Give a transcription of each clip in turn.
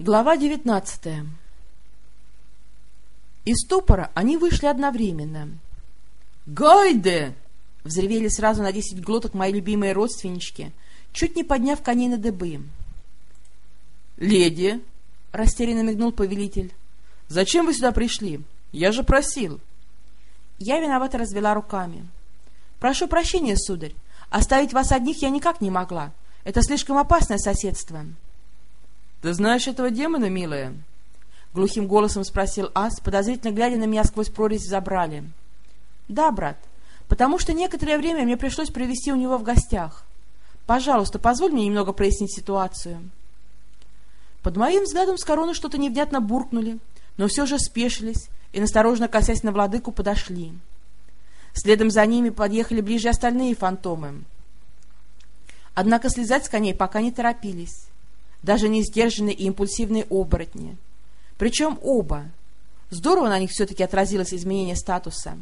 Глава девятнадцатая Из ступора они вышли одновременно. «Гайде!» — взревели сразу на десять глоток мои любимые родственнички, чуть не подняв коней на дыбы. «Леди!» — растерянно мигнул повелитель. «Зачем вы сюда пришли? Я же просил!» Я виновато развела руками. «Прошу прощения, сударь, оставить вас одних я никак не могла. Это слишком опасное соседство». «Ты знаешь этого демона, милая?» — глухим голосом спросил Ас, подозрительно глядя на меня сквозь прорезь в забрале. «Да, брат, потому что некоторое время мне пришлось провести у него в гостях. Пожалуйста, позволь мне немного прояснить ситуацию». Под моим взглядом с короны что-то невнятно буркнули, но все же спешились и, насторожно косясь на владыку, подошли. Следом за ними подъехали ближе остальные фантомы. Однако слезать с коней пока не торопились даже не сдержанные и импульсивные оборотни. Причем оба. Здорово на них все-таки отразилось изменение статуса.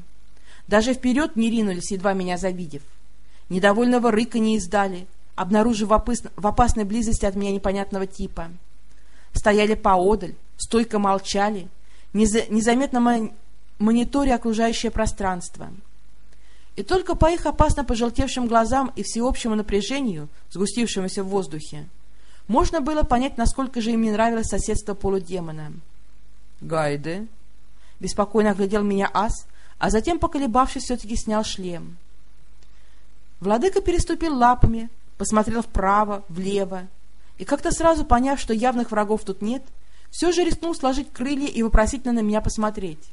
Даже вперед не ринулись, едва меня завидев. Недовольного рыка не издали, обнаружив в, опасной близости от меня непонятного типа. Стояли поодаль, стойко молчали, неза... незаметно мон... мониторя окружающее пространство. И только по их опасно пожелтевшим глазам и всеобщему напряжению, сгустившемуся в воздухе, можно было понять, насколько же им не нравилось соседство полудемона. «Гайды?» — беспокойно оглядел меня ас, а затем, поколебавшись, все-таки снял шлем. Владыка переступил лапами, посмотрел вправо, влево, и как-то сразу поняв, что явных врагов тут нет, все же рискнул сложить крылья и вопросительно на меня посмотреть.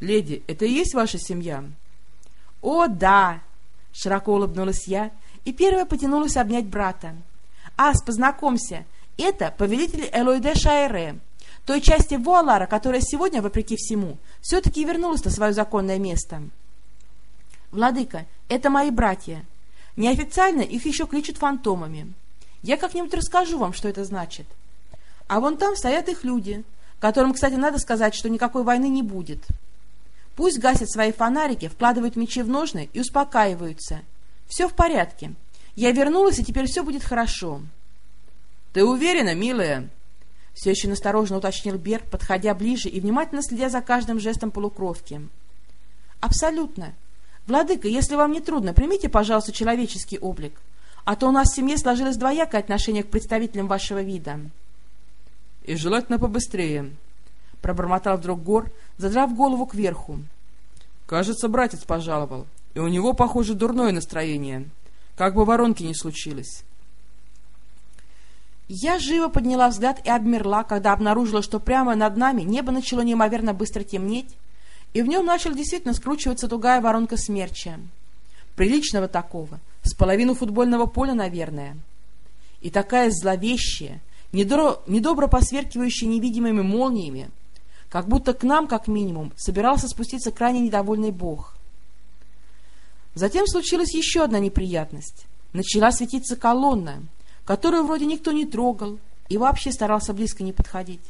«Леди, это и есть ваша семья?» «О, да!» — широко улыбнулась я и первая потянулась обнять брата. «Ас, познакомься, это повелитель Элойде Шайре, той части Вуалара, которая сегодня, вопреки всему, все-таки вернулась на свое законное место». «Владыка, это мои братья. Неофициально их еще кличут фантомами. Я как-нибудь расскажу вам, что это значит. А вон там стоят их люди, которым, кстати, надо сказать, что никакой войны не будет. Пусть гасят свои фонарики, вкладывают мечи в ножны и успокаиваются. Все в порядке. Я вернулась, и теперь все будет хорошо. — Ты уверена, милая? — все еще настороженно уточнил Бер, подходя ближе и внимательно следя за каждым жестом полукровки. — Абсолютно. Владыка, если вам не трудно, примите, пожалуйста, человеческий облик, а то у нас в семье сложилось двоякое отношение к представителям вашего вида. — И желательно побыстрее, — пробормотал вдруг Гор, задрав голову кверху. — Кажется, братец пожаловал, и у него, похоже, дурное настроение. — как бы воронки не случилось. Я живо подняла взгляд и обмерла, когда обнаружила, что прямо над нами небо начало неимоверно быстро темнеть, и в нем начала действительно скручиваться тугая воронка смерча. Приличного такого, с половину футбольного поля, наверное. И такая зловещая, недобро, недобро посверкивающая невидимыми молниями, как будто к нам, как минимум, собирался спуститься крайне недовольный бог. Затем случилась еще одна неприятность. Начала светиться колонна, которую вроде никто не трогал и вообще старался близко не подходить.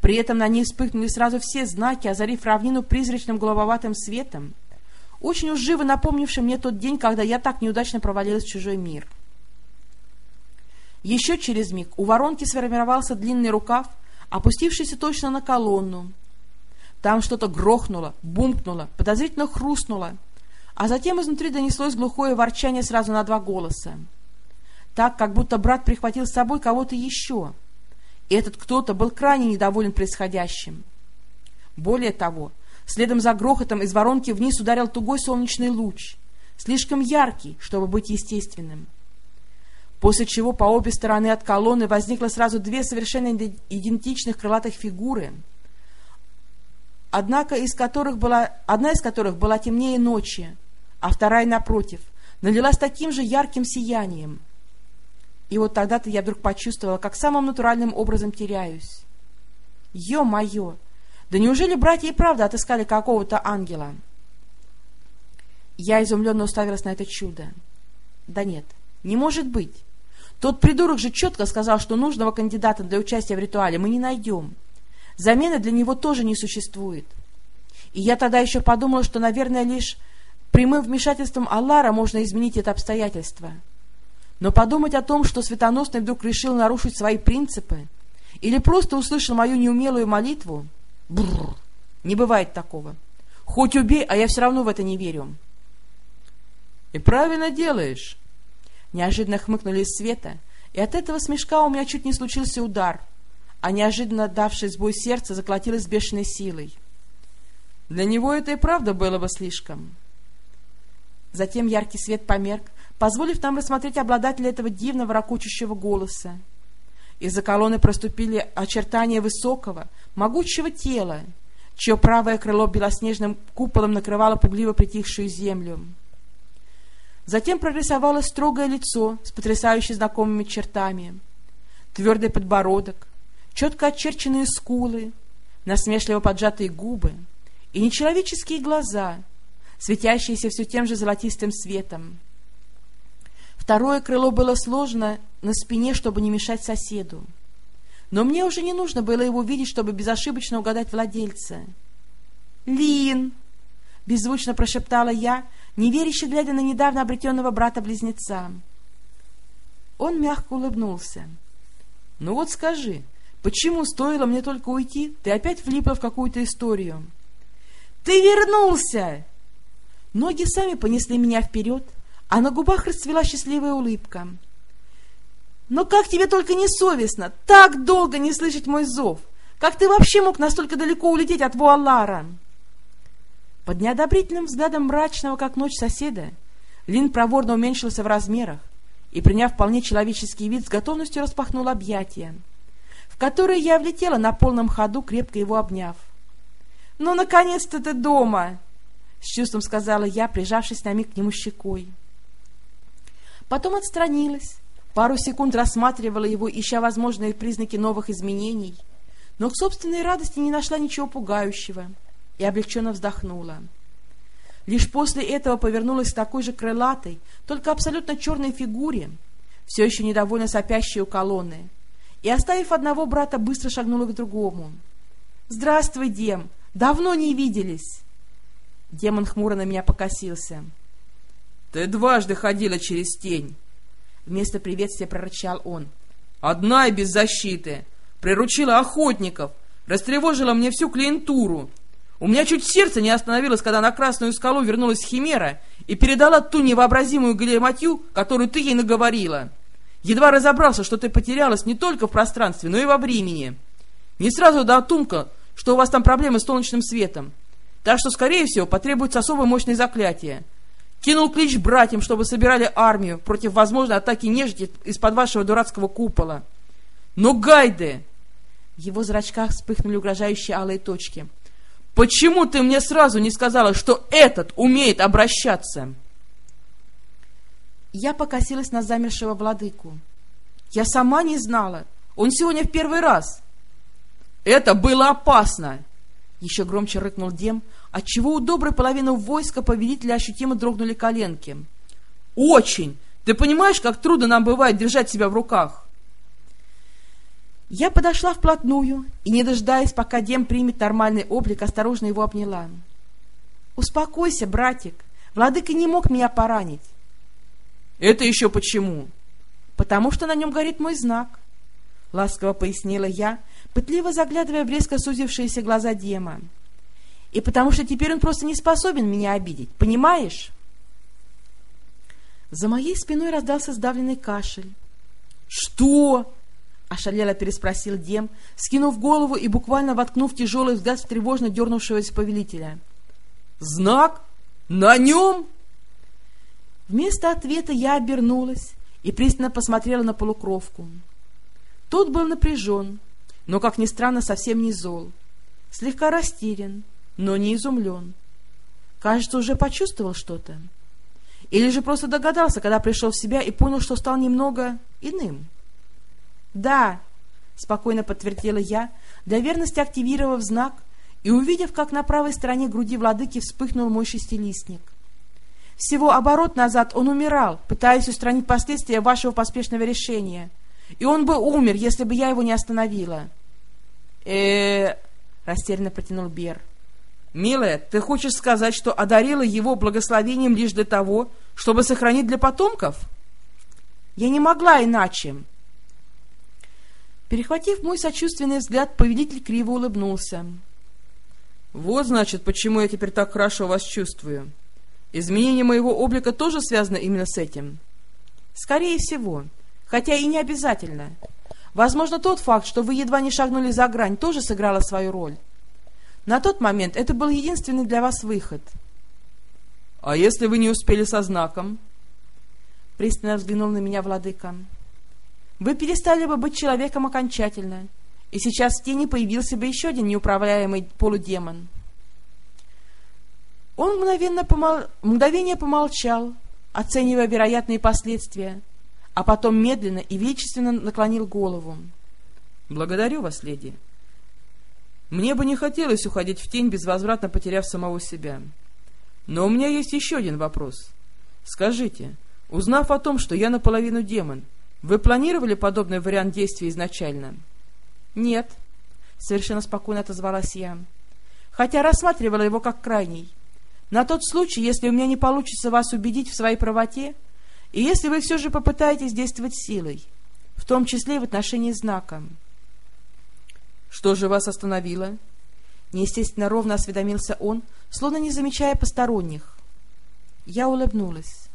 При этом на ней вспыхнули сразу все знаки, озарив равнину призрачным голубоватым светом, очень уж живо напомнившим мне тот день, когда я так неудачно провалилась в чужой мир. Еще через миг у воронки сформировался длинный рукав, опустившийся точно на колонну. Там что-то грохнуло, бумкнуло, подозрительно хрустнуло, а затем изнутри донеслось глухое ворчание сразу на два голоса. Так, как будто брат прихватил с собой кого-то еще. И этот кто-то был крайне недоволен происходящим. Более того, следом за грохотом из воронки вниз ударил тугой солнечный луч, слишком яркий, чтобы быть естественным. После чего по обе стороны от колонны возникло сразу две совершенно идентичных крылатых фигуры, однако из которых была, одна из которых была темнее ночи, а вторая, напротив, налилась таким же ярким сиянием. И вот тогда-то я вдруг почувствовала, как самым натуральным образом теряюсь. Ё-моё! Да неужели братья и правда отыскали какого-то ангела? Я изумленно уставилась на это чудо. Да нет, не может быть. Тот придурок же четко сказал, что нужного кандидата для участия в ритуале мы не найдем. Замены для него тоже не существует. И я тогда еще подумала, что, наверное, лишь Прямым вмешательством Аллара можно изменить это обстоятельство. Но подумать о том, что Светоносный вдруг решил нарушить свои принципы или просто услышал мою неумелую молитву, бррр, не бывает такого. Хоть убей, а я все равно в это не верю. — И правильно делаешь. Неожиданно хмыкнули из света, и от этого смешка у меня чуть не случился удар, а неожиданно давший сбой сердца заколотилось бешеной силой. Для него это и правда было бы слишком. Затем яркий свет померк, позволив нам рассмотреть обладателя этого дивного ракочущего голоса. Из-за колонны проступили очертания высокого, могучего тела, чье правое крыло белоснежным куполом накрывало пугливо притихшую землю. Затем прорисовалось строгое лицо с потрясающе знакомыми чертами, твердый подбородок, четко очерченные скулы, насмешливо поджатые губы и нечеловеческие глаза, светящиеся все тем же золотистым светом. Второе крыло было сложено на спине, чтобы не мешать соседу. Но мне уже не нужно было его видеть, чтобы безошибочно угадать владельца. «Лин!» — беззвучно прошептала я, неверяще глядя на недавно обретенного брата-близнеца. Он мягко улыбнулся. «Ну вот скажи, почему стоило мне только уйти, ты опять влипла в какую-то историю?» «Ты вернулся!» Ноги сами понесли меня вперед, а на губах расцвела счастливая улыбка. «Но как тебе только не совестно, так долго не слышать мой зов! Как ты вообще мог настолько далеко улететь от Вуалара?» Под неодобрительным взглядом мрачного, как ночь соседа, Лин проворно уменьшился в размерах и, приняв вполне человеческий вид, с готовностью распахнул объятия, в которые я влетела на полном ходу, крепко его обняв. «Ну, наконец-то ты дома!» — с чувством сказала я, прижавшись на миг к нему щекой. Потом отстранилась, пару секунд рассматривала его, ища возможные признаки новых изменений, но к собственной радости не нашла ничего пугающего — и облегченно вздохнула. Лишь после этого повернулась к такой же крылатой, только абсолютно черной фигуре, все еще недовольно сопящей у колонны, и, оставив одного брата, быстро шагнула к другому. «Здравствуй, Дем! Давно не виделись!» Демон хмуро на меня покосился. «Ты дважды ходила через тень!» Вместо приветствия прорычал он. «Одна и без защиты! Приручила охотников! Растревожила мне всю клиентуру! У меня чуть сердце не остановилось, когда на Красную скалу вернулась Химера и передала ту невообразимую галиматью, которую ты ей наговорила. Едва разобрался, что ты потерялась не только в пространстве, но и во времени. Не сразу дотумкал, что у вас там проблемы с солнечным светом. Так что, скорее всего, потребуется особо мощное заклятие. Кинул клич братьям, чтобы собирали армию против возможной атаки нежити из-под вашего дурацкого купола. Но гайды! В его зрачках вспыхнули угрожающие алые точки — Почему ты мне сразу не сказала, что этот умеет обращаться? Я покосилась на замершего владыку. Я сама не знала. Он сегодня в первый раз. Это было опасно. Еще громче рыкнул Дем, отчего у доброй половины войска повелителя ощутимо дрогнули коленки. Очень! Ты понимаешь, как трудно нам бывает держать себя в руках? Я подошла вплотную и, не дожидаясь, пока Дем примет нормальный облик, осторожно его обняла. «Успокойся, братик, владыка не мог меня поранить». «Это еще почему?» «Потому что на нем горит мой знак», — ласково пояснила я, пытливо заглядывая в резко сузившиеся глаза Дема. «И потому что теперь он просто не способен меня обидеть, понимаешь?» За моей спиной раздался сдавленный кашель. «Что?» — ошалело переспросил Дем, скинув голову и буквально воткнув тяжелый взгляд в тревожно дернувшегося повелителя. «Знак? На нем?» Вместо ответа я обернулась и пристально посмотрела на полукровку. Тот был напряжен, но, как ни странно, совсем не зол. Слегка растерян, но не изумлен. Кажется, уже почувствовал что-то. Или же просто догадался, когда пришел в себя и понял, что стал немного иным. «Да», — спокойно подтвердила я, для верности активировав знак и увидев, как на правой стороне груди владыки вспыхнул мой шестилистник. Всего оборот назад он умирал, пытаясь устранить последствия вашего поспешного решения. И он бы умер, если бы я его не остановила. э растерянно протянул Бер. «Милая, ты хочешь сказать, что одарила его благословением лишь для того, чтобы сохранить для потомков?» «Я не могла иначе», Перехватив мой сочувственный взгляд, повелитель криво улыбнулся. «Вот, значит, почему я теперь так хорошо вас чувствую. Изменение моего облика тоже связано именно с этим?» «Скорее всего, хотя и не обязательно. Возможно, тот факт, что вы едва не шагнули за грань, тоже сыграло свою роль. На тот момент это был единственный для вас выход». «А если вы не успели со знаком?» Пристально взглянул на меня владыка. «Вы перестали бы быть человеком окончательно, и сейчас в тени появился бы еще один неуправляемый полудемон». Он мгновенно помол... мгновение помолчал, оценивая вероятные последствия, а потом медленно и величественно наклонил голову. «Благодарю вас, леди. Мне бы не хотелось уходить в тень, безвозвратно потеряв самого себя». Но у меня есть еще один вопрос. Скажите, узнав о том, что я наполовину демон, вы планировали подобный вариант действия изначально? Нет, совершенно спокойно отозвалась я, хотя рассматривала его как крайний. На тот случай, если у меня не получится вас убедить в своей правоте, и если вы все же попытаетесь действовать силой, в том числе и в отношении знака. Что же вас остановило? Неестественно ровно осведомился он, словно не замечая посторонних. Я улыбнулась.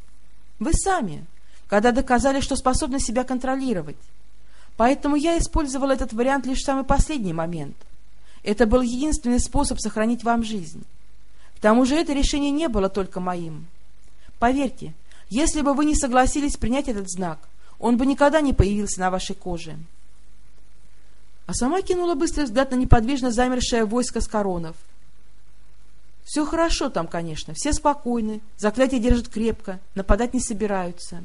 «Вы сами, когда доказали, что способны себя контролировать. Поэтому я использовала этот вариант лишь в самый последний момент. Это был единственный способ сохранить вам жизнь. К тому же это решение не было только моим. Поверьте, если бы вы не согласились принять этот знак, он бы никогда не появился на вашей коже» а сама кинула быстрый взгляд на неподвижно замершее войско с коронов. Все хорошо там, конечно, все спокойны, заклятие держат крепко, нападать не собираются.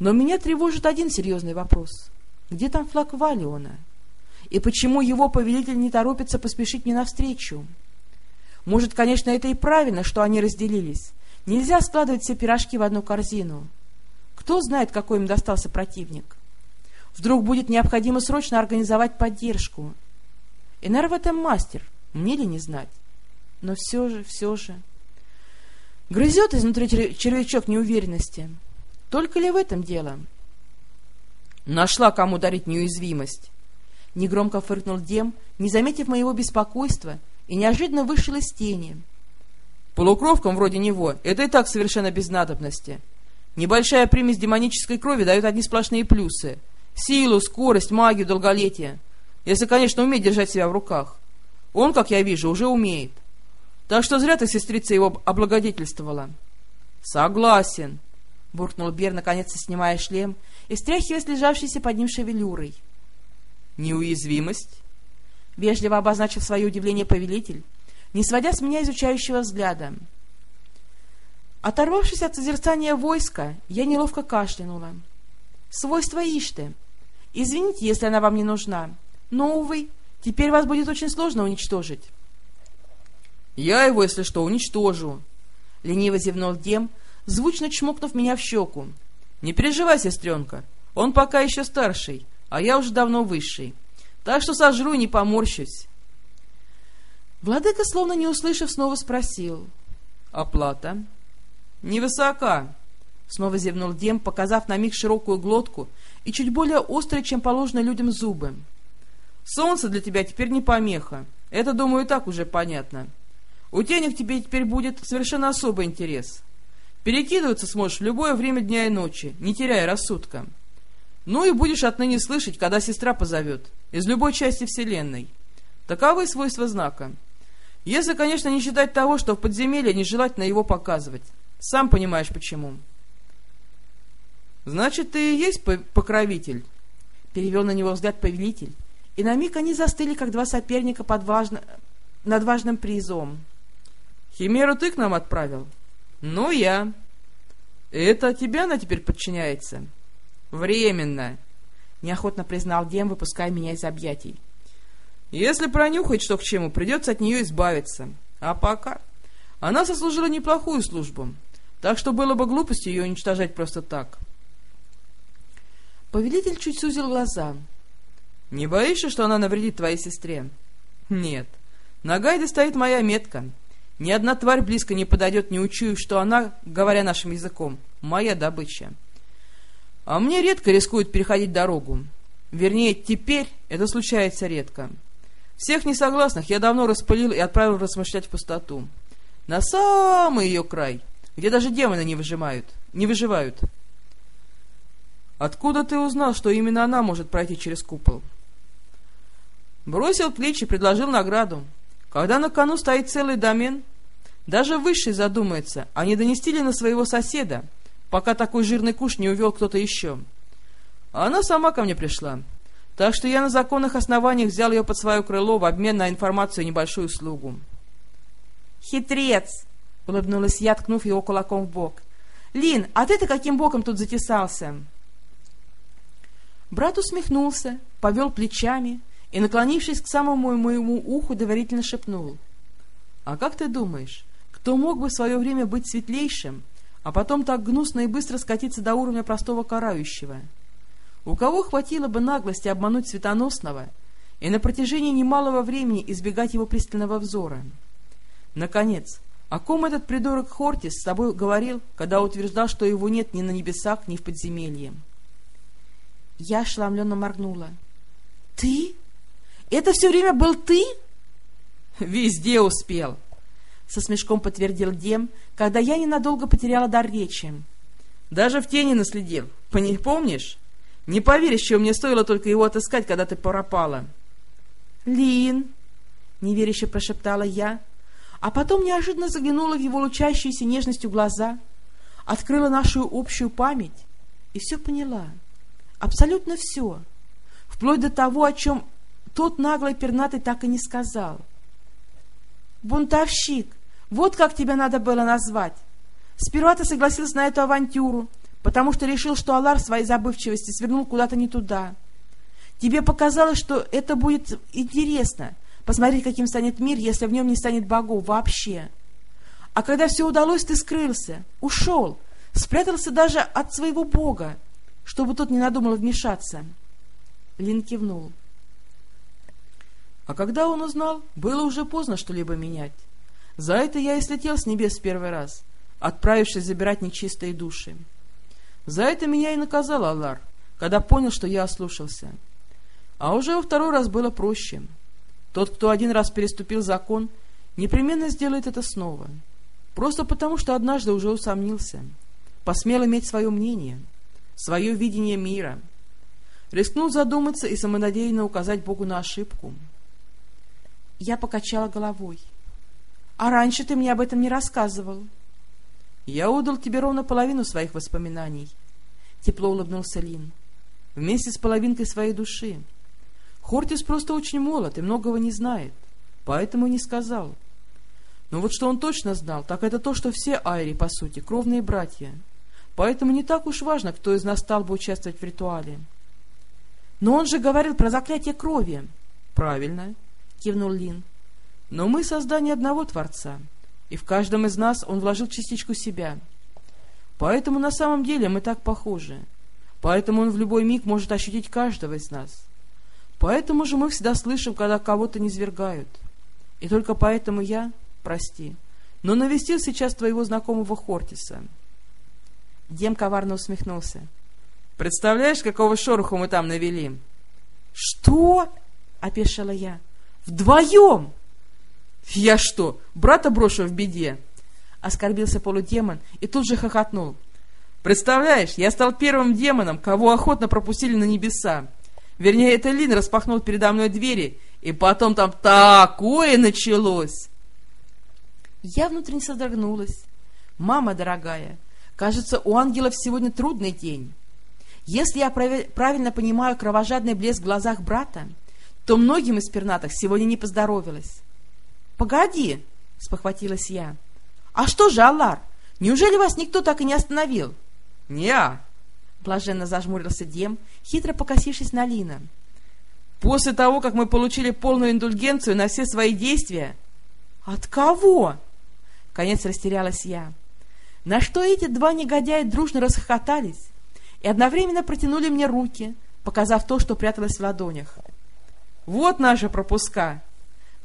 Но меня тревожит один серьезный вопрос. Где там флаг Валиона? И почему его повелитель не торопится поспешить мне навстречу? Может, конечно, это и правильно, что они разделились. Нельзя складывать все пирожки в одну корзину. Кто знает, какой им достался противник? Вдруг будет необходимо срочно организовать поддержку. Энер в этом мастер, мне ли не знать? Но все же, все же... Грызет изнутри червячок неуверенности. Только ли в этом дело? Нашла, кому дарить неуязвимость. Негромко фыркнул Дем, не заметив моего беспокойства, и неожиданно вышел из тени. Полукровкам вроде него это и так совершенно без надобности. Небольшая примесь демонической крови дает одни сплошные плюсы — Силу, скорость, магию, долголетие. Если, конечно, умеет держать себя в руках. Он, как я вижу, уже умеет. Так что зря ты, сестрица, его облагодетельствовала. — Согласен, — буркнул Бер, наконец снимая шлем и стряхивая с лежавшейся под ним шевелюрой. — Неуязвимость? — вежливо обозначил свое удивление повелитель, не сводя с меня изучающего взгляда. Оторвавшись от созерцания войска, я неловко кашлянула. Свойство Ишты — Извините, если она вам не нужна. Но, увы, теперь вас будет очень сложно уничтожить. — Я его, если что, уничтожу. Лениво зевнул Дем, звучно чмокнув меня в щеку. — Не переживай, сестренка, он пока еще старший, а я уже давно высший. Так что сожру и не поморщусь. Владыка, словно не услышав, снова спросил. — Оплата? — Невысока. Снова зевнул Дем, показав на миг широкую глотку и чуть более острые, чем положено людям зубы. «Солнце для тебя теперь не помеха. Это, думаю, так уже понятно. У тенек тебе теперь будет совершенно особый интерес. Перекидываться сможешь в любое время дня и ночи, не теряя рассудка. Ну и будешь отныне слышать, когда сестра позовет, из любой части Вселенной. Таковы свойства знака. Если, конечно, не считать того, что в подземелье нежелательно его показывать. Сам понимаешь, почему». «Значит, ты и есть покровитель?» Перевел на него взгляд повелитель, и на миг они застыли, как два соперника под важно... над важным призом. «Химеру ты к нам отправил?» «Ну, я». «Это тебе она теперь подчиняется?» «Временно», — неохотно признал Дем, выпуская меня из объятий. «Если пронюхать, что к чему, придется от нее избавиться. А пока...» Она сослужила неплохую службу, так что было бы глупостью ее уничтожать просто так. Повелитель чуть сузил глаза. — Не боишься, что она навредит твоей сестре? — Нет. На гайде стоит моя метка. Ни одна тварь близко не подойдет, не учуяв, что она, говоря нашим языком, моя добыча. А мне редко рискует переходить дорогу. Вернее, теперь это случается редко. Всех несогласных я давно распылил и отправил размышлять в пустоту. На самый ее край, где даже демоны не выжимают, не выживают. Откуда ты узнал, что именно она может пройти через купол? Бросил клич и предложил награду. Когда на кону стоит целый домен, даже высший задумается, а не донести ли на своего соседа, пока такой жирный куш не увел кто-то еще. А она сама ко мне пришла. Так что я на законных основаниях взял ее под свое крыло в обмен на информацию и небольшую услугу. «Хитрец!» — улыбнулась я, ткнув его кулаком в бок. «Лин, а ты-то каким боком тут затесался?» Брат усмехнулся, повел плечами и, наклонившись к самому моему уху, доверительно шепнул. «А как ты думаешь, кто мог бы в свое время быть светлейшим, а потом так гнусно и быстро скатиться до уровня простого карающего?» У кого хватило бы наглости обмануть Светоносного и на протяжении немалого времени избегать его пристального взора? Наконец, о ком этот придурок Хортис с тобой говорил, когда утверждал, что его нет ни на небесах, ни в подземелье? Я ошеломленно моргнула. — Ты? Это все время был ты? — Везде успел, — со смешком подтвердил Дем, когда я ненадолго потеряла дар речи. — Даже в тени наследил. Помнишь? Не поверишь, что мне стоило только его отыскать, когда ты пропала. — Лин! — неверяще прошептала я, а потом неожиданно заглянула в его лучащиеся нежностью глаза, открыла нашу общую память и все поняла. Абсолютно все. Вплоть до того, о чем тот наглый пернатый так и не сказал. «Бунтовщик! Вот как тебя надо было назвать! Сперва ты согласился на эту авантюру, потому что решил, что Аллар в своей забывчивости свернул куда-то не туда. Тебе показалось, что это будет интересно, посмотреть, каким станет мир, если в нем не станет богов вообще. А когда все удалось, ты скрылся, ушел, спрятался даже от своего бога, чтобы тот не надумал вмешаться. Лин кивнул. А когда он узнал, было уже поздно что-либо менять. За это я и слетел с небес первый раз, отправившись забирать нечистые души. За это меня и наказал Аллар, когда понял, что я ослушался. А уже во второй раз было проще. Тот, кто один раз переступил закон, непременно сделает это снова. Просто потому, что однажды уже усомнился. Посмел иметь свое мнение, свое видение мира. Рискнул задуматься и самонадеянно указать Богу на ошибку. Я покачала головой. — А раньше ты мне об этом не рассказывал. — я удал тебе ровно половину своих воспоминаний. Тепло улыбнулся Лин. Вместе с половинкой своей души. Хортис просто очень молод и многого не знает, поэтому не сказал. Но вот что он точно знал, так это то, что все Айри, по сути, кровные братья. Поэтому не так уж важно, кто из нас стал бы участвовать в ритуале. Но он же говорил про заклятие крови. Правильно, кивнул Лин. Но мы создание одного Творца — и в каждом из нас он вложил частичку себя. Поэтому на самом деле мы так похожи. Поэтому он в любой миг может ощутить каждого из нас. Поэтому же мы всегда слышим, когда кого-то низвергают. И только поэтому я, прости, но навестил сейчас твоего знакомого Хортиса. Дем коварно усмехнулся. Представляешь, какого шороху мы там навели? — Что? — опешила я. — Вдвоем! — «Я что, брата брошу в беде?» Оскорбился полудемон и тут же хохотнул. «Представляешь, я стал первым демоном, кого охотно пропустили на небеса. Вернее, это Лин распахнул передо мной двери, и потом там такое началось!» Я внутренне содрогнулась. «Мама дорогая, кажется, у ангелов сегодня трудный день. Если я правильно понимаю кровожадный блеск в глазах брата, то многим из пернатых сегодня не поздоровилось. — Погоди, — спохватилась я. — А что же, Аллар, неужели вас никто так и не остановил? — Не-а, — блаженно зажмурился Дем, хитро покосившись на Лина. — После того, как мы получили полную индульгенцию на все свои действия... — От кого? — конец растерялась я. На что эти два негодяя дружно расхохотались и одновременно протянули мне руки, показав то, что пряталось в ладонях. — Вот наши пропуска!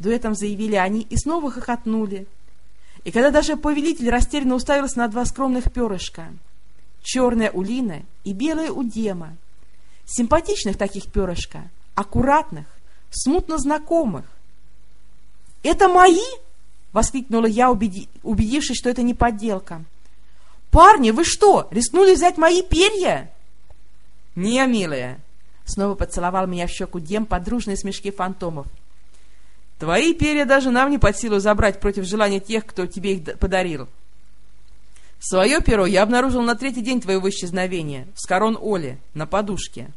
Дуэтом заявили они и снова хохотнули. И когда даже повелитель растерянно уставился на два скромных перышка, черное у Лины и белое у Дема, Симпатичных таких перышка, аккуратных, смутно знакомых. «Это мои?» — воскликнула я, убеди... убедившись, что это не подделка. «Парни, вы что, рискнули взять мои перья?» «Не, милая!» — снова поцеловал меня в щеку Дем под дружные смешки фантомов. «Твои перья даже нам не под силу забрать против желания тех, кто тебе их подарил. Свое перо я обнаружил на третий день твоего исчезновения, с корон Оли, на подушке.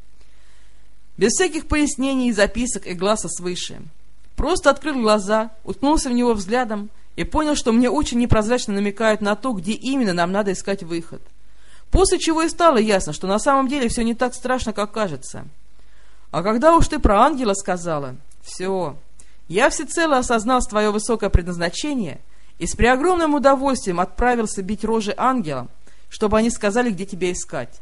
Без всяких пояснений, записок и глаза свыше. Просто открыл глаза, уткнулся в него взглядом и понял, что мне очень непрозрачно намекают на то, где именно нам надо искать выход. После чего и стало ясно, что на самом деле все не так страшно, как кажется. А когда уж ты про ангела сказала, все, я всецело осознал твое высокое предназначение и с преогромным удовольствием отправился бить рожи ангелам, чтобы они сказали, где тебя искать.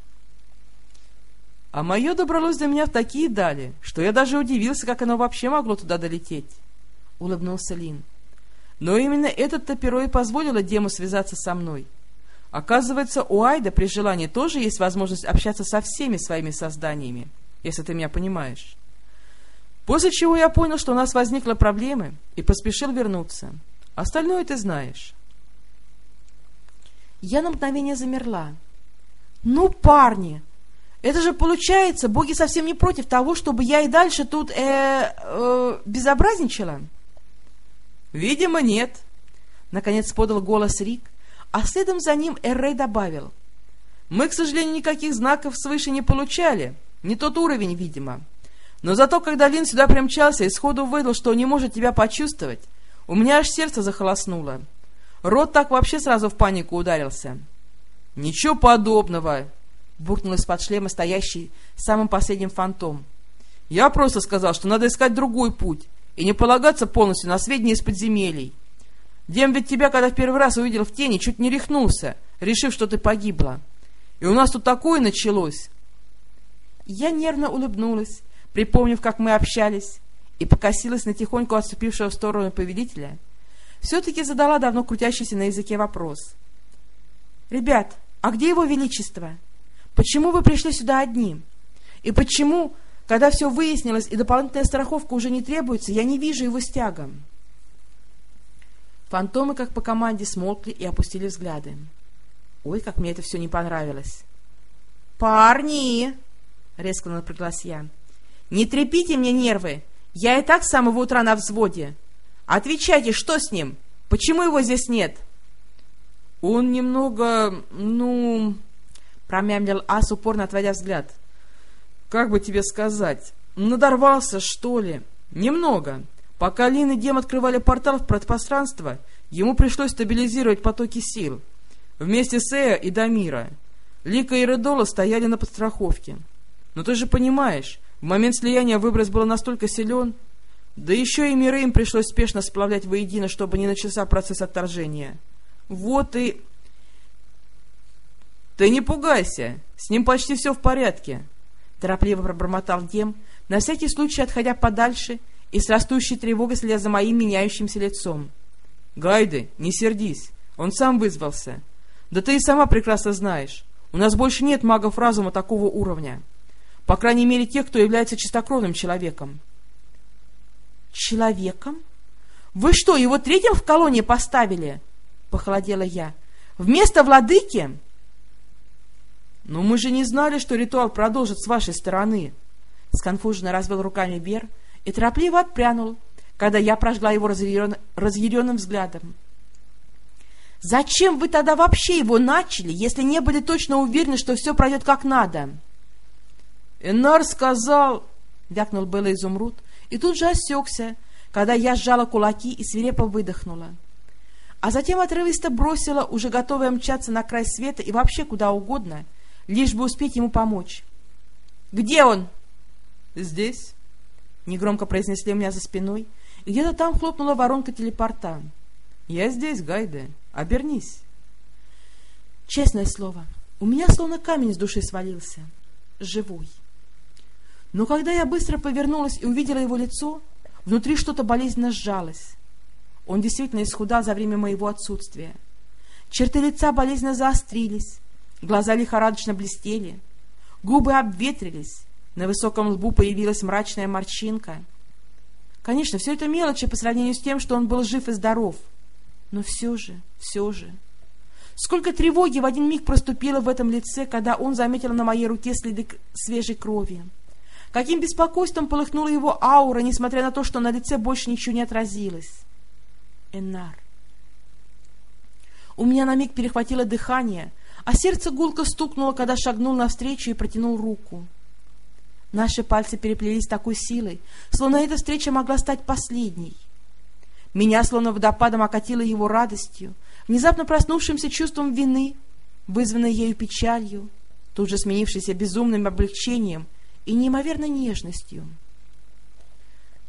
А мое добралось до меня в такие дали, что я даже удивился, как оно вообще могло туда долететь. Улыбнулся Лин. Но именно этот-то перо и позволило Дему связаться со мной. Оказывается, у Айда при желании тоже есть возможность общаться со всеми своими созданиями, если ты меня понимаешь. После чего я понял, что у нас возникла проблема, и поспешил вернуться. Остальное ты знаешь. Я на мгновение замерла. «Ну, парни!» Это же получается, боги совсем не против того, чтобы я и дальше тут э, э, безобразничала? Видимо, нет. Наконец подал голос Рик, а следом за ним Эррей добавил. Мы, к сожалению, никаких знаков свыше не получали. Не тот уровень, видимо. Но зато, когда Лин сюда примчался и сходу выдал, что не может тебя почувствовать, у меня аж сердце захолоснуло. Рот так вообще сразу в панику ударился. — Ничего подобного! буркнул из-под шлема стоящий самым последним фантом. «Я просто сказал, что надо искать другой путь и не полагаться полностью на сведения из подземелий. Дем ведь тебя, когда в первый раз увидел в тени, чуть не рехнулся, решив, что ты погибла. И у нас тут такое началось!» Я нервно улыбнулась, припомнив, как мы общались, и покосилась на тихонько отступившего в сторону повелителя. Все-таки задала давно крутящийся на языке вопрос. «Ребят, а где его величество?» Почему вы пришли сюда одни? И почему, когда все выяснилось и дополнительная страховка уже не требуется, я не вижу его стягом? Фантомы, как по команде, смолкли и опустили взгляды. Ой, как мне это все не понравилось. «Парни!» — резко напряглась я. «Не трепите мне нервы! Я и так с самого утра на взводе! Отвечайте, что с ним? Почему его здесь нет?» «Он немного, ну...» промямлил Ас, упорно отводя взгляд. «Как бы тебе сказать? Надорвался, что ли? Немного. Пока Лин и Дем открывали портал в пространство, ему пришлось стабилизировать потоки сил. Вместе с Эо и Дамира. Лика и Редола стояли на подстраховке. Но ты же понимаешь, в момент слияния выброс был настолько силен, да еще и миры им пришлось спешно сплавлять воедино, чтобы не начался процесс отторжения. Вот и... «Ты не пугайся, с ним почти все в порядке», — торопливо пробормотал Дем, на всякий случай отходя подальше и с растущей тревогой следя за моим меняющимся лицом. «Гайды, не сердись, он сам вызвался. Да ты и сама прекрасно знаешь, у нас больше нет магов разума такого уровня. По крайней мере, тех, кто является чистокровным человеком». «Человеком? Вы что, его третьим в колонии поставили?» — похолодела я. «Вместо владыки?» «Но мы же не знали, что ритуал продолжит с вашей стороны!» Сконфуженно развел руками Бер и торопливо отпрянул, когда я прожгла его разъярен... разъяренным взглядом. «Зачем вы тогда вообще его начали, если не были точно уверены, что все пройдет как надо?» «Энар сказал...» — вякнул было изумруд, и тут же осекся, когда я сжала кулаки и свирепо выдохнула. А затем отрывисто бросила, уже готовая мчаться на край света и вообще куда угодно — лишь бы успеть ему помочь. «Где он?» «Здесь», — негромко произнесли у меня за спиной, и где-то там хлопнула воронка телепорта. «Я здесь, Гайде. Обернись». Честное слово, у меня словно камень с души свалился. Живой. Но когда я быстро повернулась и увидела его лицо, внутри что-то болезненно сжалось. Он действительно исхудал за время моего отсутствия. Черты лица болезненно заострились, Глаза лихорадочно блестели, губы обветрились, На высоком лбу появилась мрачная морщинка. Конечно, все это мелочи по сравнению с тем, что он был жив и здоров. Но все же, все же... Сколько тревоги в один миг проступило в этом лице, когда он заметил на моей руке следы свежей крови. Каким беспокойством полыхнула его аура, несмотря на то, что на лице больше ничего не отразилось. Энар. У меня на миг перехватило дыхание, а сердце гулко стукнуло, когда шагнул навстречу и протянул руку. Наши пальцы переплелись такой силой, словно эта встреча могла стать последней. Меня словно водопадом окатило его радостью, внезапно проснувшимся чувством вины, вызванной ею печалью, тут же сменившейся безумным облегчением и неимоверной нежностью.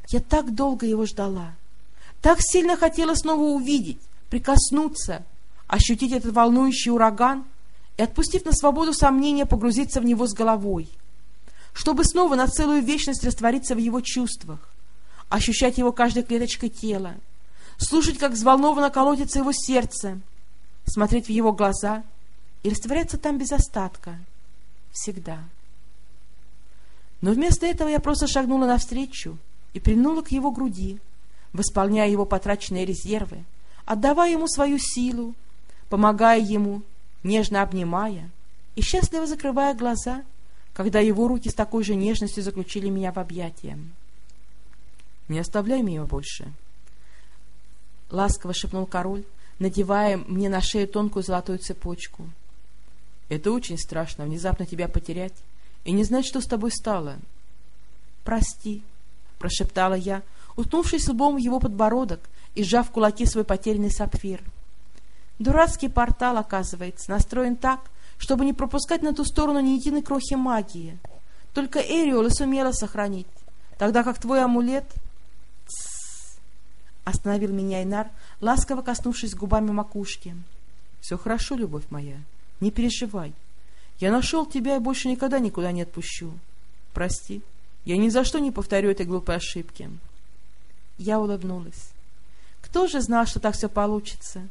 Я так долго его ждала, так сильно хотела снова увидеть, прикоснуться, ощутить этот волнующий ураган и, отпустив на свободу сомнения, погрузиться в него с головой — чтобы снова на целую вечность раствориться в его чувствах, ощущать его каждой клеточкой тела, слушать, как взволнованно колотится его сердце, смотреть в его глаза и растворяться там без остатка. Всегда. Но вместо этого я просто шагнула навстречу и прильнула к его груди, восполняя его потраченные резервы, отдавая ему свою силу, помогая ему, нежно обнимая и счастливо закрывая глаза — когда его руки с такой же нежностью заключили меня в объятия. «Не оставляй меня больше!» Ласково шепнул король, надевая мне на шею тонкую золотую цепочку. «Это очень страшно, внезапно тебя потерять и не знать, что с тобой стало». «Прости», — прошептала я, уткнувшись лбом в его подбородок и сжав кулаки свой потерянный сапфир. «Дурацкий портал, оказывается, настроен так, чтобы не пропускать на ту сторону ни единой крохи магии. Только Эриола сумела сохранить, тогда как твой амулет... Тссс! Остановил меня Инар, ласково коснувшись губами макушки. — Все хорошо, любовь моя, не переживай. Я нашел тебя и больше никогда никуда не отпущу. Прости, я ни за что не повторю этой глупой ошибки. Я улыбнулась. Кто же знал, что так все получится?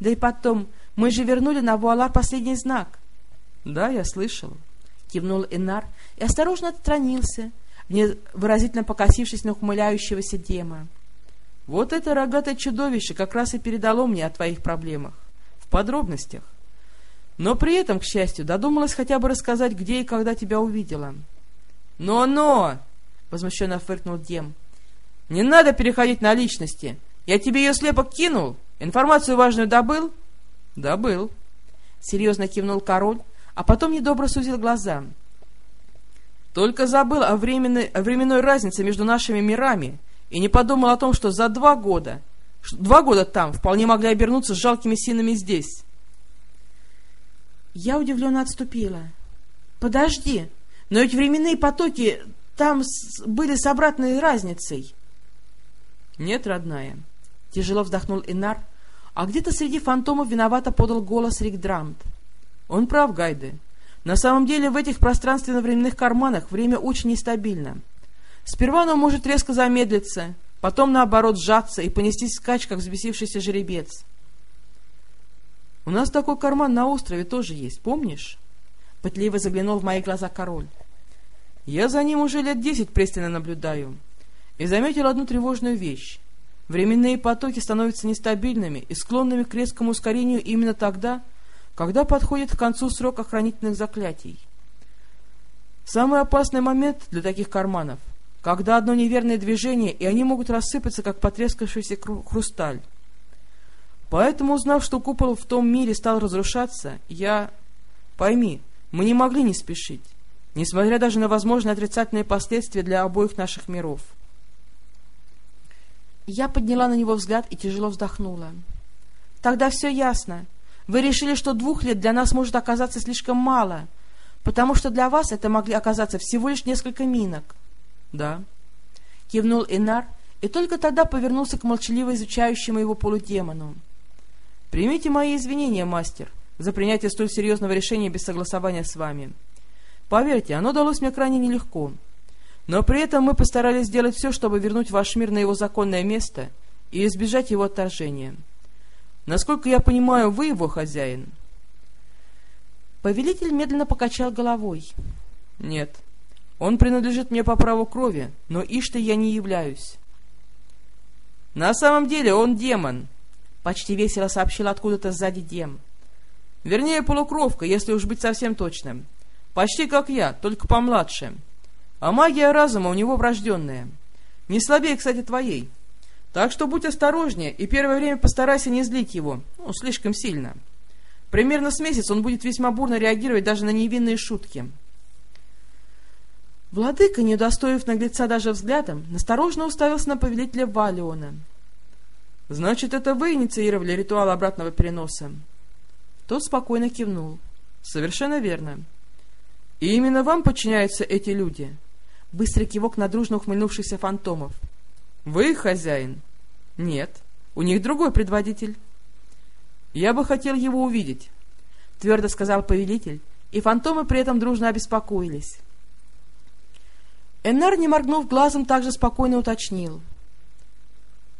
Да и потом, мы же вернули на Вуалар последний знак. — Да, я слышал, — кивнул Энар и осторожно отстранился, выразительно покосившись на ухмыляющегося Дема. — Вот это рогатое чудовище как раз и передало мне о твоих проблемах. В подробностях. Но при этом, к счастью, додумалась хотя бы рассказать, где и когда тебя увидела. «Но-но!» — возмущенно фыркнул Дем. «Не надо переходить на личности. Я тебе ее слепо кинул. Информацию важную добыл?» «Добыл», — серьезно кивнул король, а потом недобро сузил глаза. Только забыл о временной, о временной разнице между нашими мирами и не подумал о том, что за два года, два года там вполне могли обернуться жалкими синами здесь. Я удивленно отступила. «Подожди, но ведь временные потоки там с, были с обратной разницей». «Нет, родная», — тяжело вздохнул Инар, а где-то среди фантомов виновато подал голос Рик Драмт. Он прав, Гайды. На самом деле в этих пространственно-временных карманах время очень нестабильно. Сперва оно может резко замедлиться, потом, наоборот, сжаться и понестись скач, как взбесившийся жеребец. «У нас такой карман на острове тоже есть, помнишь?» Пытливо заглянул в мои глаза король. «Я за ним уже лет десять пристально наблюдаю и заметил одну тревожную вещь. Временные потоки становятся нестабильными и склонными к резкому ускорению именно тогда, когда подходит к концу срок охранительных заклятий. Самый опасный момент для таких карманов, когда одно неверное движение, и они могут рассыпаться, как потрескавшийся хрусталь. Поэтому, узнав, что купол в том мире стал разрушаться, я... Пойми, мы не могли не спешить, несмотря даже на возможные отрицательные последствия для обоих наших миров. Я подняла на него взгляд и тяжело вздохнула. «Тогда все ясно. Вы решили, что двух лет для нас может оказаться слишком мало, потому что для вас это могли оказаться всего лишь несколько минок. — Да. — кивнул Инар, и только тогда повернулся к молчаливо изучающему его полудемону. — Примите мои извинения, мастер, за принятие столь серьезного решения без согласования с вами. Поверьте, оно далось мне крайне нелегко. Но при этом мы постарались сделать все, чтобы вернуть ваш мир на его законное место и избежать его отторжения. — Насколько я понимаю, вы его хозяин? Повелитель медленно покачал головой. Нет. Он принадлежит мне по праву крови, но Ишта я не являюсь. На самом деле он демон, — почти весело сообщил откуда-то сзади Дем. Вернее, полукровка, если уж быть совсем точным. Почти как я, только помладше. А магия разума у него врожденная. Не слабее, кстати, твоей. Так что будь осторожнее и первое время постарайся не злить его, ну, слишком сильно. Примерно с месяц он будет весьма бурно реагировать даже на невинные шутки. Владыка, не удостоив наглеца даже взглядом, насторожно уставился на повелителя Валиона. — Значит, это вы инициировали ритуал обратного переноса? Тот спокойно кивнул. — Совершенно верно. И именно вам подчиняются эти люди? Быстрый кивок на дружно ухмыльнувшихся фантомов. — Вы их хозяин? — Нет. У них другой предводитель. — Я бы хотел его увидеть, — твердо сказал повелитель, и фантомы при этом дружно обеспокоились. Эннар, не моргнув глазом, также спокойно уточнил. —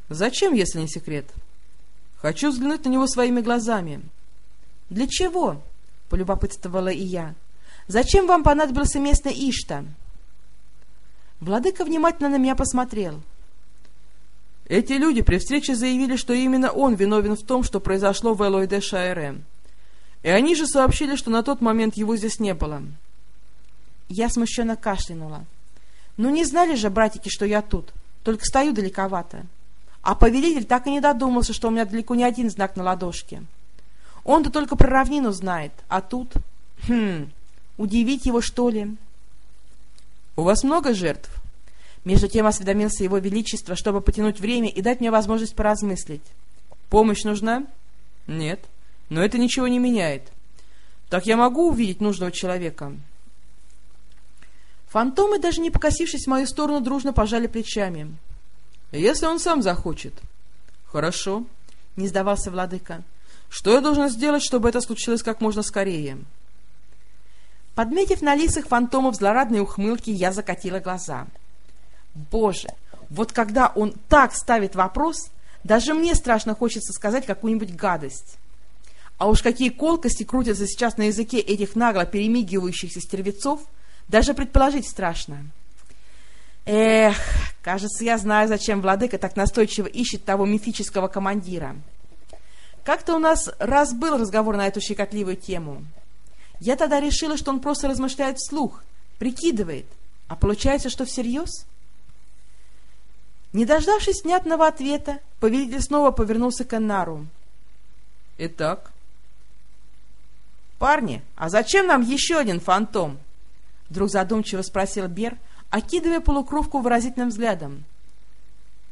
Зачем, если не секрет? — Хочу взглянуть на него своими глазами. — Для чего? — полюбопытствовала и я. — Зачем вам понадобился место Ишта? Владыка внимательно на меня посмотрел. — Эти люди при встрече заявили, что именно он виновен в том, что произошло в Элойде Шаэре. И они же сообщили, что на тот момент его здесь не было. Я смущенно кашлянула. — ну не знали же, братики, что я тут, только стою далековато. А повелитель так и не додумался, что у меня далеко не один знак на ладошке. Он-то только про равнину знает, а тут... Хм, удивить его, что ли? — У вас много жертв? Между тем осведомился его величество, чтобы потянуть время и дать мне возможность поразмыслить. — Помощь нужна? — Нет. Но это ничего не меняет. Так я могу увидеть нужного человека? — Фантомы, даже не покосившись в мою сторону, дружно пожали плечами. — Если он сам захочет. — Хорошо, — не сдавался владыка. — Что я должен сделать, чтобы это случилось как можно скорее? Подметив на лицах фантомов злорадные ухмылки, я закатила глаза. Боже, вот когда он так ставит вопрос, даже мне страшно хочется сказать какую-нибудь гадость. А уж какие колкости крутятся сейчас на языке этих нагло перемигивающихся стервецов — даже предположить страшно. Эх, кажется, я знаю, зачем владыка так настойчиво ищет того мифического командира. Как-то у нас раз был разговор на эту щекотливую тему. Я тогда решила, что он просто размышляет вслух, прикидывает, а получается, что всерьез? Не дождавшись внятного ответа, повелитель снова повернулся к Эннару. — Итак? — Парни, а зачем нам еще один фантом? — Вдруг задумчиво спросил Бер, окидывая полукровку выразительным взглядом.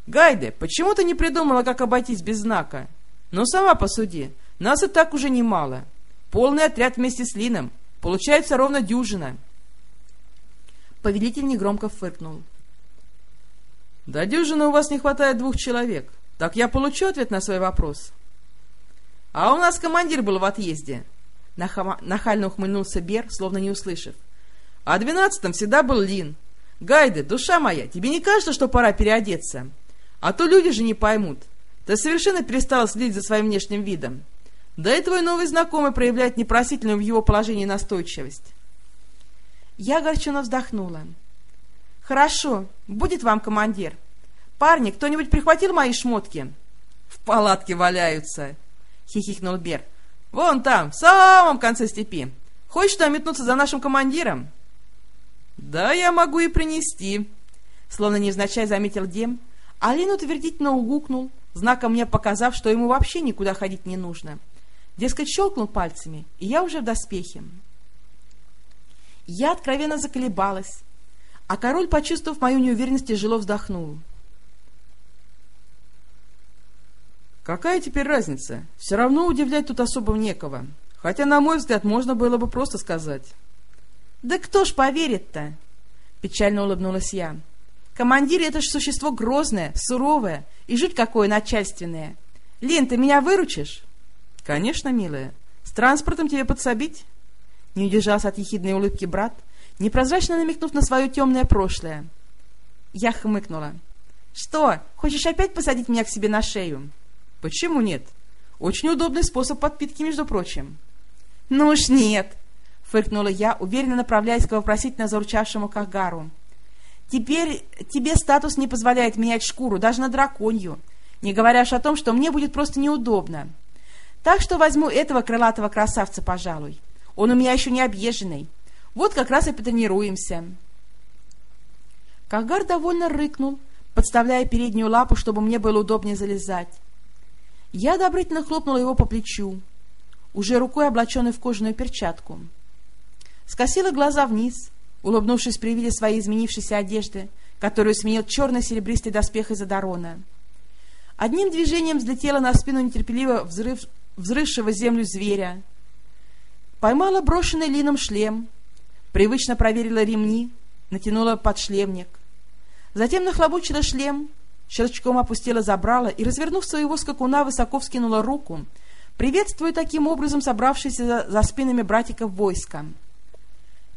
«Гайде, почему ты не придумала, как обойтись без знака? Ну, сама посуди, нас и так уже немало. Полный отряд вместе с Лином. Получается ровно дюжина». Повелитель негромко фыркнул. «До дюжины у вас не хватает двух человек. Так я получу ответ на свой вопрос?» «А у нас командир был в отъезде», — нахально ухмыльнулся Бер, словно не услышав. А двенадцатым всегда был Лин. Гайде, душа моя, тебе не кажется, что пора переодеться? А то люди же не поймут. Ты совершенно перестала следить за своим внешним видом. Да и твой новый знакомый проявляет непросительную в его положении настойчивость. Я огорченно вздохнула. «Хорошо, будет вам командир. Парни, кто-нибудь прихватил мои шмотки?» «В палатке валяются», — хихикнул Бер. «Вон там, в самом конце степи. Хочешь туда метнуться за нашим командиром?» «Да, я могу и принести», — словно невзначай заметил Дем. Алин утвердительно угукнул, знаком мне показав, что ему вообще никуда ходить не нужно. Дескать, щелкнул пальцами, и я уже в доспехе. Я откровенно заколебалась, а король, почувствовав мою неуверенность, тяжело вздохнул. «Какая теперь разница? Все равно удивлять тут особо некого. Хотя, на мой взгляд, можно было бы просто сказать». «Да кто ж поверит-то?» — печально улыбнулась я. «Командир — это ж существо грозное, суровое и жуть какое начальственное. Лен, ты меня выручишь?» «Конечно, милая. С транспортом тебе подсобить?» Не удержался от ехидной улыбки брат, непрозрачно намекнув на свое темное прошлое. Я хмыкнула. «Что, хочешь опять посадить меня к себе на шею?» «Почему нет? Очень удобный способ подпитки, между прочим». «Ну уж нет!» — фыркнула я, уверенно направляясь к вопросительно заручавшему Кахгару. «Теперь тебе статус не позволяет менять шкуру даже на драконью, не говоря о том, что мне будет просто неудобно. Так что возьму этого крылатого красавца, пожалуй. Он у меня еще не объезженный. Вот как раз и потренируемся». Кахгар довольно рыкнул, подставляя переднюю лапу, чтобы мне было удобнее залезать. Я одобрительно хлопнула его по плечу, уже рукой облаченной в кожаную перчатку. Скосила глаза вниз, улыбнувшись при виде своей изменившейся одежды, которую сменил черно-серебристый доспех из Адарона. Одним движением взлетела на спину нетерпеливо взрыв, взрывшего землю зверя. Поймала брошенный лином шлем, привычно проверила ремни, натянула подшлемник. Затем нахлобучила шлем, щелчком опустила забрала и, развернув своего скакуна, высоко вскинула руку, приветствуя таким образом собравшиеся за, за спинами братиков войска.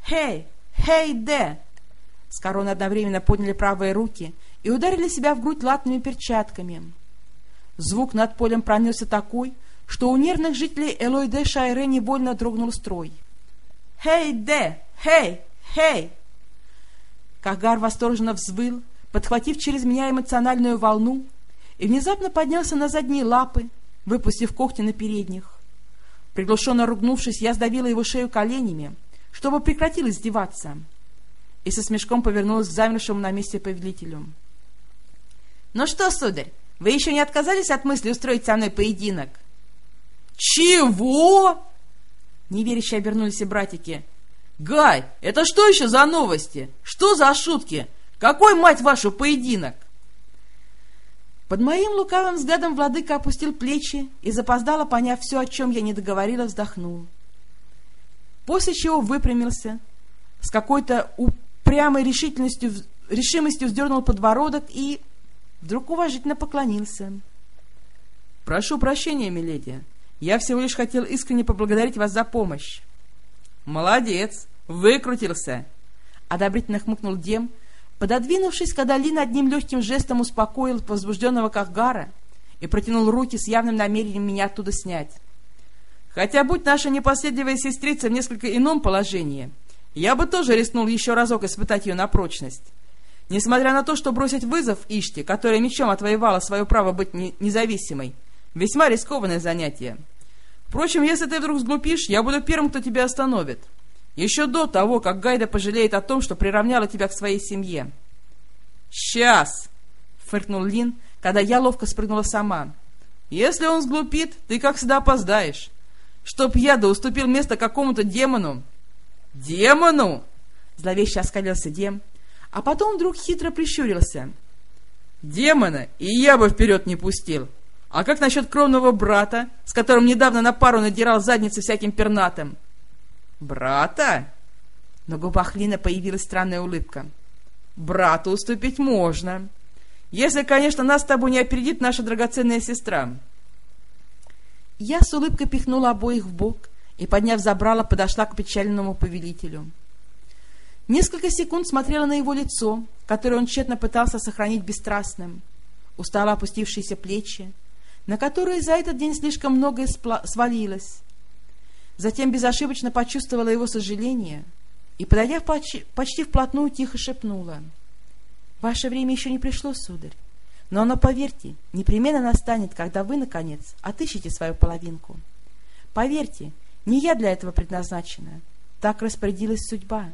«Хей! Хей, де!» С короны одновременно подняли правые руки и ударили себя в грудь латными перчатками. Звук над полем пронесся такой, что у нервных жителей Элой-де Шайре невольно дрогнул строй. «Хей, де! Хей! Хей!» Кагар восторженно взвыл, подхватив через меня эмоциональную волну, и внезапно поднялся на задние лапы, выпустив когти на передних. Приглушенно ругнувшись, я сдавила его шею коленями, чтобы прекратил издеваться, и со смешком повернулась к замершему на месте повелителю. — Ну что, сударь, вы еще не отказались от мысли устроить со мной поединок? — Чего? Неверяще обернулись и братики. — Гай, это что еще за новости? Что за шутки? Какой, мать вашу, поединок? Под моим лукавым взглядом владыка опустил плечи и запоздало, поняв все, о чем я не договорила, вздохнул. После чего выпрямился, с какой-то упрямой решительностью, решимостью вздернул подбородок и вдруг уважительно поклонился. — Прошу прощения, миледи. Я всего лишь хотел искренне поблагодарить вас за помощь. — Молодец! Выкрутился! — одобрительно хмыкнул Дем, — Пододвинувшись, когда Лин одним легким жестом успокоил возбужденного Кахгара и протянул руки с явным намерением меня оттуда снять. Хотя, будь наша непоследливая сестрица в несколько ином положении, я бы тоже рискнул еще разок испытать ее на прочность. Несмотря на то, что бросить вызов Иште, которая мечом отвоевала свое право быть не независимой, весьма рискованное занятие. Впрочем, если ты вдруг сглупишь, я буду первым, кто тебя остановит. Еще до того, как Гайда пожалеет о том, что приравняла тебя к своей семье. «Сейчас!» — фыркнул Лин, когда я ловко спрыгнула сама. «Если он сглупит, ты как всегда опоздаешь. Чтоб я да уступил место какому-то демону». «Демону?» — зловеще оскалился Дем, а потом вдруг хитро прищурился. «Демона и я бы вперед не пустил. А как насчет кровного брата, с которым недавно на пару надирал задницы всяким пернатым?» «Брата?» На губах Лина появилась странная улыбка. «Брату уступить можно. Если, конечно, нас с тобой не опередит наша драгоценная сестра». Я с улыбкой пихнула обоих в бок и, подняв забрала, подошла к печальному повелителю. Несколько секунд смотрела на его лицо, которое он тщетно пытался сохранить бесстрастным, устало опустившиеся плечи, на которые за этот день слишком многое свалилось, затем безошибочно почувствовала его сожаление и, подойдя почти, вплотную, тихо шепнула. — Ваше время еще не пришло, сударь, но оно, поверьте, непременно настанет, когда вы, наконец, отыщете свою половинку. Поверьте, не я для этого предназначена, так распорядилась судьба.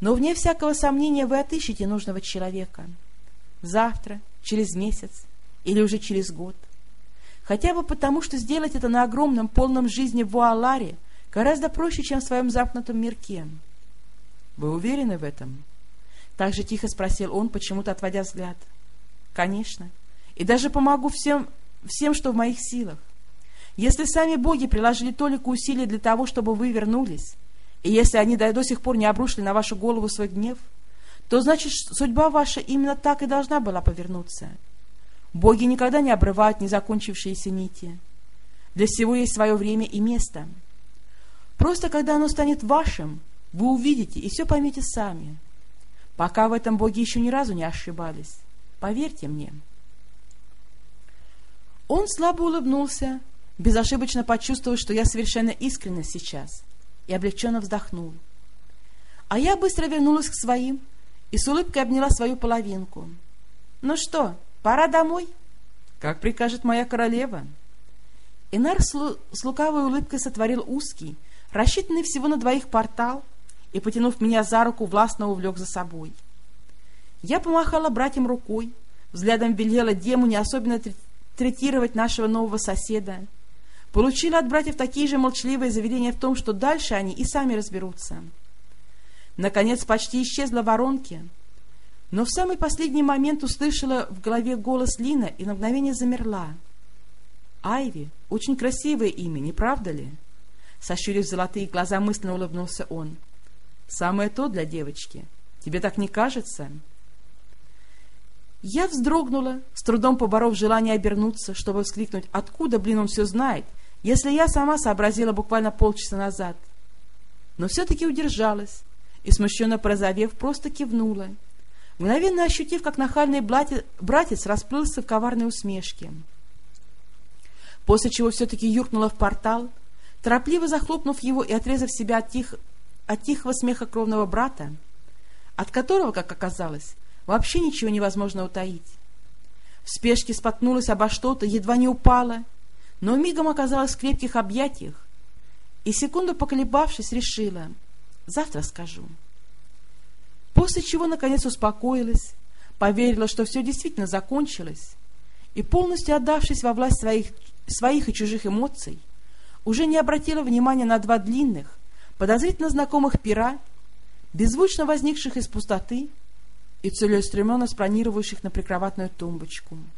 Но вне всякого сомнения вы отыщете нужного человека. Завтра, через месяц или уже через год. Хотя бы потому, что сделать это на огромном, полном жизни вуаларе гораздо проще, чем в своем запнутом мирке. — Вы уверены в этом? Так же тихо спросил он, почему-то отводя взгляд. — Конечно. И даже помогу всем, всем, что в моих силах. Если сами боги приложили толику усилий для того, чтобы вы вернулись, и если они до сих пор не обрушили на вашу голову свой гнев, то значит, судьба ваша именно так и должна была повернуться — Боги никогда не обрывают незакончившиеся нити. Для всего есть свое время и место. Просто когда оно станет вашим, вы увидите и все поймете сами. Пока в этом боги еще ни разу не ошибались. Поверьте мне. Он слабо улыбнулся, безошибочно почувствовав, что я совершенно искренна сейчас. и облегченно вздохнул. А я быстро вернулась к своим и с улыбкой обняла свою половинку. «Ну что, пора домой?» «Как прикажет моя королева». Лу с лукавой улыбкой сотворил узкий, рассчитанный всего на двоих портал, и, потянув меня за руку, властно увлек за собой. Я помахала братьям рукой, взглядом велела Дему не особенно третировать нашего нового соседа, получила от братьев такие же молчаливые заверения в том, что дальше они и сами разберутся. Наконец почти исчезла воронки, но в самый последний момент услышала в голове голос Лина и на мгновение замерла. «Айви, очень красивое имя, не правда ли?» Сощурив золотые глаза, мысленно улыбнулся он. «Самое то для девочки. Тебе так не кажется?» Я вздрогнула, с трудом поборов желание обернуться, чтобы вскрикнуть, откуда, блин, он все знает, если я сама сообразила буквально полчаса назад. Но все-таки удержалась и, смущенно прозовев, просто кивнула, мгновенно ощутив, как нахальный братец расплылся в коварной усмешке. После чего все-таки юркнула в портал, торопливо захлопнув его и отрезав себя от, тих, от тихого смеха кровного брата, от которого, как оказалось, вообще ничего невозможно утаить. В спешке споткнулась обо что-то, едва не упала, но мигом оказалась в крепких объятиях и, секунду поколебавшись, решила «завтра скажу». После чего, наконец, успокоилась, поверила, что все действительно закончилось, и, полностью отдавшись во власть своих, своих и чужих эмоций, уже не обратила внимания на два длинных, подозрительно знакомых пера, беззвучно возникших из пустоты и целеустременно спланировавших на прикроватную тумбочку —